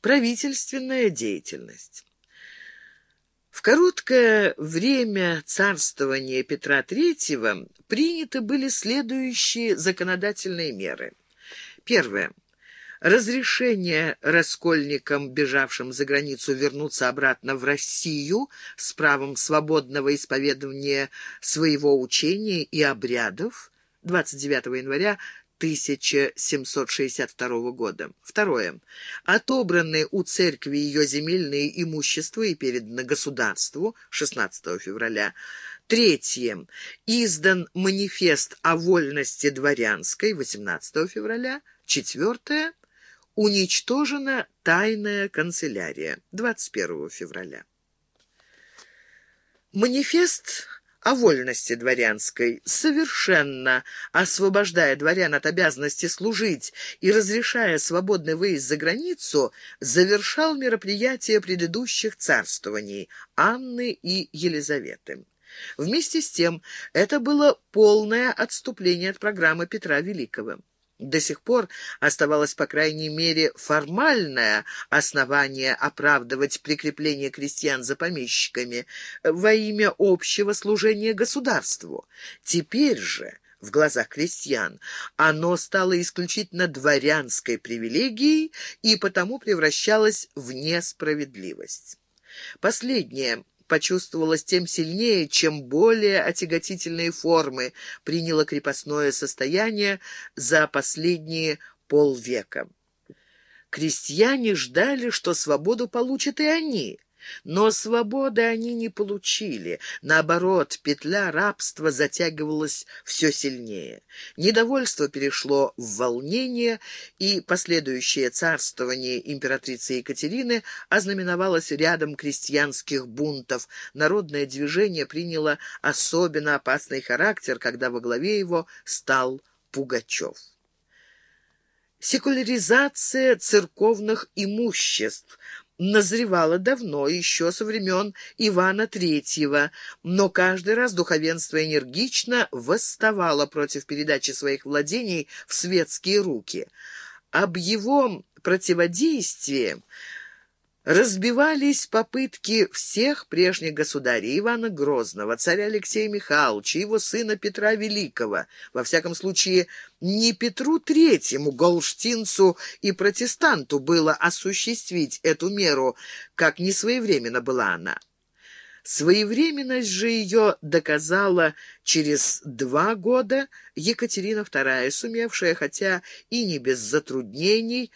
правительственная деятельность. В короткое время царствования Петра III приняты были следующие законодательные меры. Первое. Разрешение раскольникам, бежавшим за границу, вернуться обратно в Россию с правом свободного исповедования своего учения и обрядов 29 января 1762 года. Второе. Отобранные у церкви ее земельные имущества и переданы государству 16 февраля. Третье. Издан манифест о вольности дворянской 18 февраля. Четвертое. Уничтожена тайная канцелярия 21 февраля. Манифест о вольности дворянской, совершенно освобождая дворян от обязанности служить и разрешая свободный выезд за границу, завершал мероприятия предыдущих царствований Анны и Елизаветы. Вместе с тем, это было полное отступление от программы Петра Великого. До сих пор оставалось, по крайней мере, формальное основание оправдывать прикрепление крестьян за помещиками во имя общего служения государству. Теперь же, в глазах крестьян, оно стало исключительно дворянской привилегией и потому превращалось в несправедливость. Последнее почувствовалось тем сильнее, чем более отяготительные формы приняло крепостное состояние за последние полвека. Крестьяне ждали, что свободу получат и они – но свободы они не получили. Наоборот, петля рабства затягивалась все сильнее. Недовольство перешло в волнение, и последующее царствование императрицы Екатерины ознаменовалось рядом крестьянских бунтов. Народное движение приняло особенно опасный характер, когда во главе его стал Пугачев. Секуляризация церковных имуществ – назревала давно, еще со времен Ивана Третьего, но каждый раз духовенство энергично восставало против передачи своих владений в светские руки. Об его противодействии разбивались попытки всех прежних государей Ивана Грозного, царя Алексея Михайловича, его сына Петра Великого. Во всяком случае, не Петру Третьему, голштинцу и протестанту было осуществить эту меру, как несвоевременно была она. Своевременность же ее доказала через два года Екатерина II, сумевшая, хотя и не без затруднений,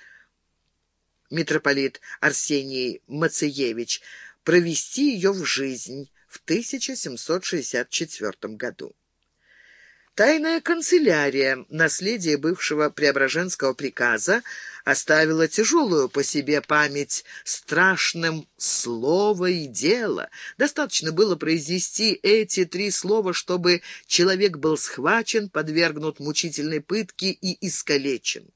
митрополит Арсений Мациевич, провести ее в жизнь в 1764 году. Тайная канцелярия, наследие бывшего Преображенского приказа, оставила тяжелую по себе память страшным слово и дело. Достаточно было произнести эти три слова, чтобы человек был схвачен, подвергнут мучительной пытке и искалечен.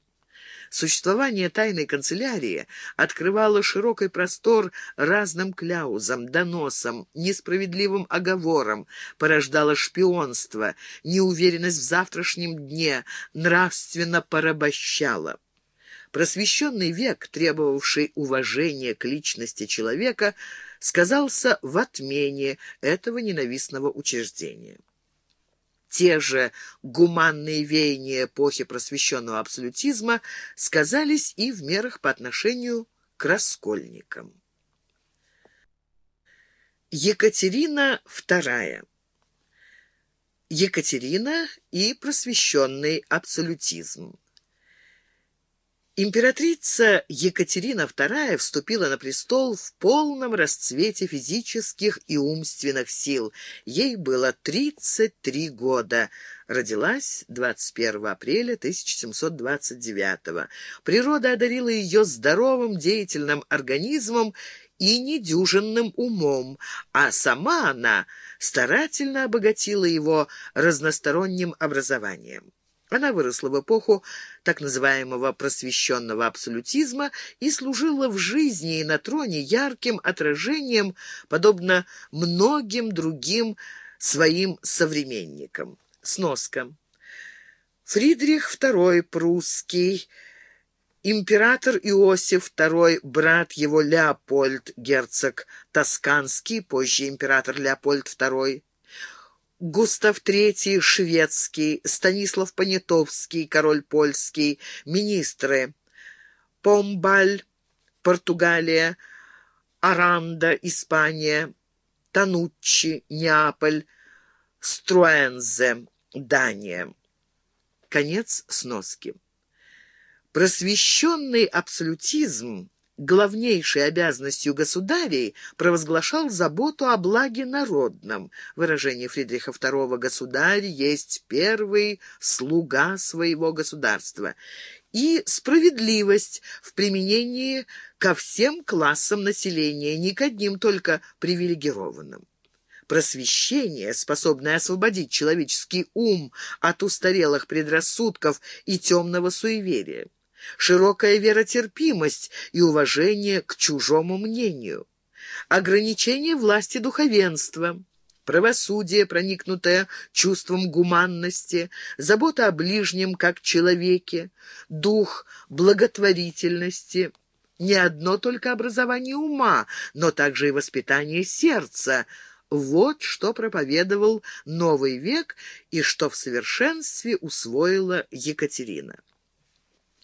Существование тайной канцелярии открывало широкий простор разным кляузам, доносам, несправедливым оговорам, порождало шпионство, неуверенность в завтрашнем дне, нравственно порабощало. Просвещенный век, требовавший уважения к личности человека, сказался в отмене этого ненавистного учреждения. Те же гуманные веяния эпохи просвещенного абсолютизма сказались и в мерах по отношению к раскольникам. Екатерина II Екатерина и просвещенный абсолютизм Императрица Екатерина II вступила на престол в полном расцвете физических и умственных сил. Ей было 33 года. Родилась 21 апреля 1729 Природа одарила ее здоровым деятельным организмом и недюжинным умом, а сама она старательно обогатила его разносторонним образованием. Она выросла в эпоху так называемого просвещенного абсолютизма и служила в жизни и на троне ярким отражением, подобно многим другим своим современникам. Сноска. Фридрих II прусский Император Иосиф II, брат его Леопольд, герцог Тосканский, позже император Леопольд II, Густав III шведский, Станислав Понятовский, король польский, министры Помбаль, Португалия, Аранда, Испания, Тануччи, Неаполь, Струэнзе, Дания. Конец сноски. Просвещенный абсолютизм главнейшей обязанностью государей провозглашал заботу о благе народном. Выражение Фридриха II «государь есть первый слуга своего государства» и справедливость в применении ко всем классам населения, не к одним только привилегированным. Просвещение, способное освободить человеческий ум от устарелых предрассудков и темного суеверия широкая веротерпимость и уважение к чужому мнению, ограничение власти духовенства, правосудие, проникнутое чувством гуманности, забота о ближнем как человеке, дух благотворительности, не одно только образование ума, но также и воспитание сердца. Вот что проповедовал новый век и что в совершенстве усвоила Екатерина.